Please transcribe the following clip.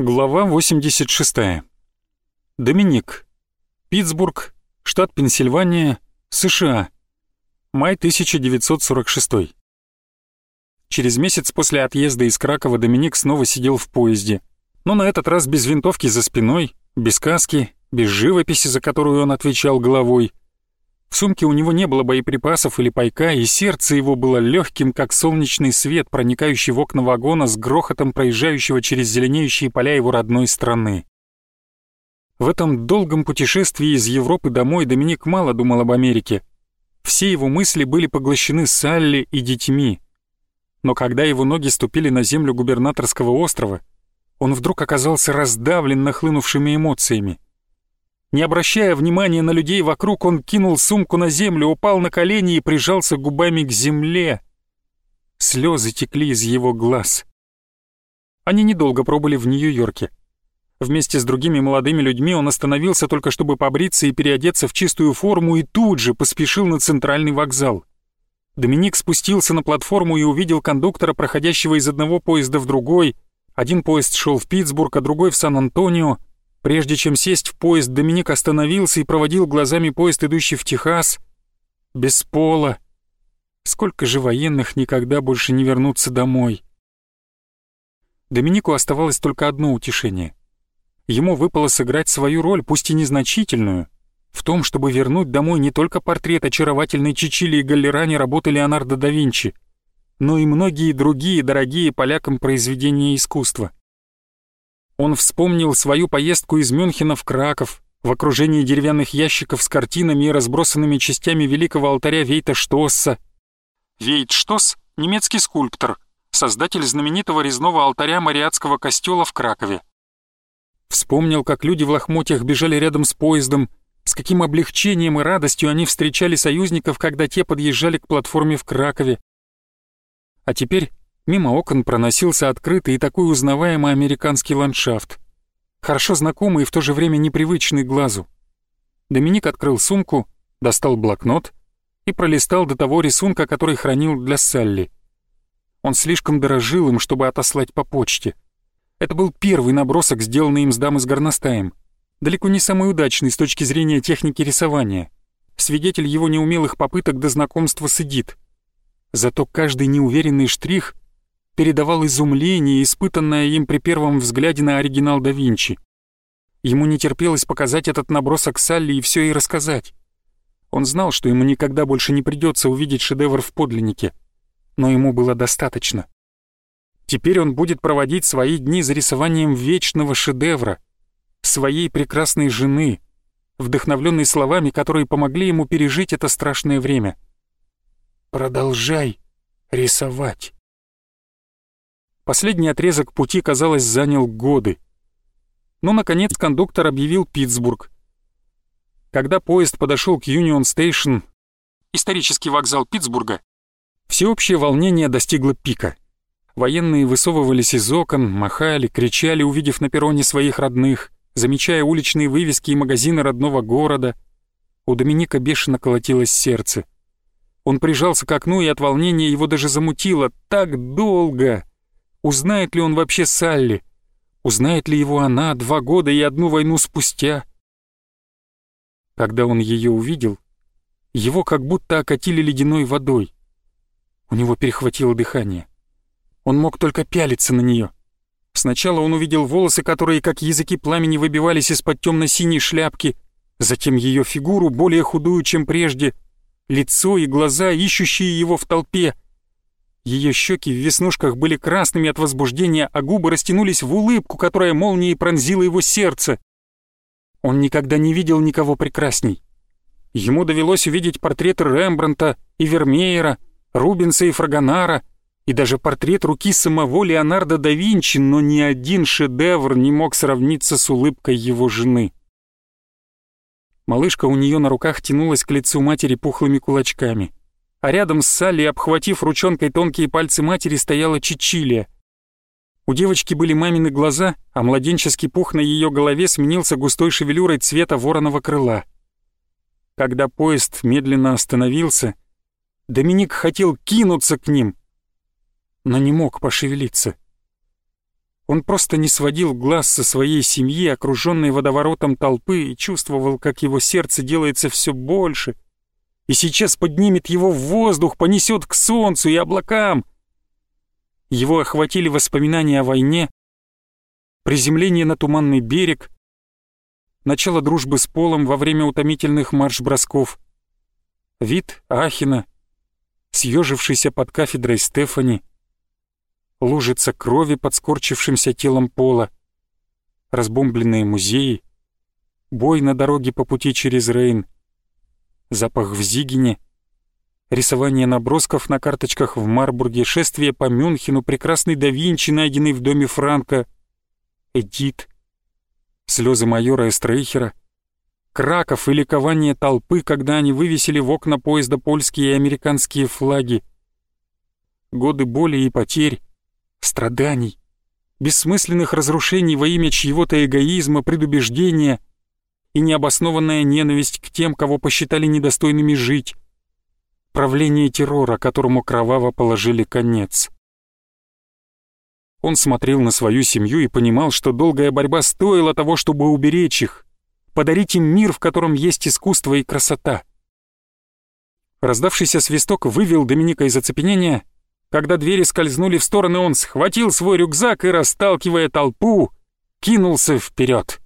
Глава 86. Доминик. Питтсбург, штат Пенсильвания, США. Май 1946. Через месяц после отъезда из Кракова Доминик снова сидел в поезде, но на этот раз без винтовки за спиной, без каски, без живописи, за которую он отвечал головой. В сумке у него не было боеприпасов или пайка, и сердце его было легким, как солнечный свет, проникающий в окна вагона с грохотом проезжающего через зеленеющие поля его родной страны. В этом долгом путешествии из Европы домой Доминик мало думал об Америке. Все его мысли были поглощены Салли и детьми. Но когда его ноги ступили на землю губернаторского острова, он вдруг оказался раздавлен нахлынувшими эмоциями. Не обращая внимания на людей вокруг, он кинул сумку на землю, упал на колени и прижался губами к земле. Слезы текли из его глаз. Они недолго пробыли в Нью-Йорке. Вместе с другими молодыми людьми он остановился только чтобы побриться и переодеться в чистую форму и тут же поспешил на центральный вокзал. Доминик спустился на платформу и увидел кондуктора, проходящего из одного поезда в другой. Один поезд шел в Питтсбург, а другой в Сан-Антонио. Прежде чем сесть в поезд, Доминик остановился и проводил глазами поезд, идущий в Техас. Без пола. Сколько же военных никогда больше не вернутся домой? Доминику оставалось только одно утешение. Ему выпало сыграть свою роль, пусть и незначительную, в том, чтобы вернуть домой не только портрет очаровательной Чичили и Галлерани работы Леонардо да Винчи, но и многие другие дорогие полякам произведения искусства. Он вспомнил свою поездку из Мюнхена в Краков, в окружении деревянных ящиков с картинами и разбросанными частями великого алтаря Вейта Штосса. Вейт Штосс — немецкий скульптор, создатель знаменитого резного алтаря Мариатского костела в Кракове. Вспомнил, как люди в лохмотьях бежали рядом с поездом, с каким облегчением и радостью они встречали союзников, когда те подъезжали к платформе в Кракове. А теперь Мимо окон проносился открытый и такой узнаваемый американский ландшафт. Хорошо знакомый и в то же время непривычный глазу. Доминик открыл сумку, достал блокнот и пролистал до того рисунка, который хранил для Салли. Он слишком дорожил им, чтобы отослать по почте. Это был первый набросок, сделанный им с дамой с горностаем. Далеко не самый удачный с точки зрения техники рисования. Свидетель его неумелых попыток до знакомства с Эдит. Зато каждый неуверенный штрих передавал изумление, испытанное им при первом взгляде на оригинал да Винчи. Ему не терпелось показать этот набросок Салли и все ей рассказать. Он знал, что ему никогда больше не придется увидеть шедевр в подлиннике, но ему было достаточно. Теперь он будет проводить свои дни за рисованием вечного шедевра, своей прекрасной жены, вдохновленной словами, которые помогли ему пережить это страшное время. «Продолжай рисовать». Последний отрезок пути, казалось, занял годы. Но, наконец, кондуктор объявил Питтсбург. Когда поезд подошел к Юнион Стейшн, исторический вокзал Питтсбурга, всеобщее волнение достигло пика. Военные высовывались из окон, махали, кричали, увидев на перроне своих родных, замечая уличные вывески и магазины родного города. У Доминика бешено колотилось сердце. Он прижался к окну, и от волнения его даже замутило. Так долго! Узнает ли он вообще Салли? Узнает ли его она два года и одну войну спустя? Когда он ее увидел, его как будто окатили ледяной водой. У него перехватило дыхание. Он мог только пялиться на нее. Сначала он увидел волосы, которые как языки пламени выбивались из-под темно-синей шляпки, затем ее фигуру, более худую, чем прежде, лицо и глаза, ищущие его в толпе — ее щеки в веснушках были красными от возбуждения, а губы растянулись в улыбку, которая молнией пронзила его сердце. Он никогда не видел никого прекрасней. Ему довелось увидеть портреты Рембранта и Вермеера, Рубенса и Фрагонара, и даже портрет руки самого Леонардо да Винчи, но ни один шедевр не мог сравниться с улыбкой его жены. Малышка у нее на руках тянулась к лицу матери пухлыми кулачками а рядом с Салли, обхватив ручонкой тонкие пальцы матери, стояла Чичилия. У девочки были мамины глаза, а младенческий пух на ее голове сменился густой шевелюрой цвета вороного крыла. Когда поезд медленно остановился, Доминик хотел кинуться к ним, но не мог пошевелиться. Он просто не сводил глаз со своей семьи, окруженной водоворотом толпы, и чувствовал, как его сердце делается все больше, и сейчас поднимет его в воздух, понесет к солнцу и облакам. Его охватили воспоминания о войне, приземление на туманный берег, начало дружбы с Полом во время утомительных марш-бросков, вид Ахина, съежившийся под кафедрой Стефани, лужица крови под скорчившимся телом Пола, разбомбленные музеи, бой на дороге по пути через Рейн, запах в Зигине, рисование набросков на карточках в Марбурге, шествие по Мюнхену, прекрасный да Винчи, найденный в доме Франка, Эдит, слезы майора Эстрейхера, Краков и ликование толпы, когда они вывесили в окна поезда польские и американские флаги. Годы боли и потерь, страданий, бессмысленных разрушений во имя чьего-то эгоизма, предубеждения и необоснованная ненависть к тем, кого посчитали недостойными жить, правление террора, которому кроваво положили конец. Он смотрел на свою семью и понимал, что долгая борьба стоила того, чтобы уберечь их, подарить им мир, в котором есть искусство и красота. Раздавшийся свисток вывел Доминика из оцепенения. Когда двери скользнули в стороны, он схватил свой рюкзак и, расталкивая толпу, кинулся вперед.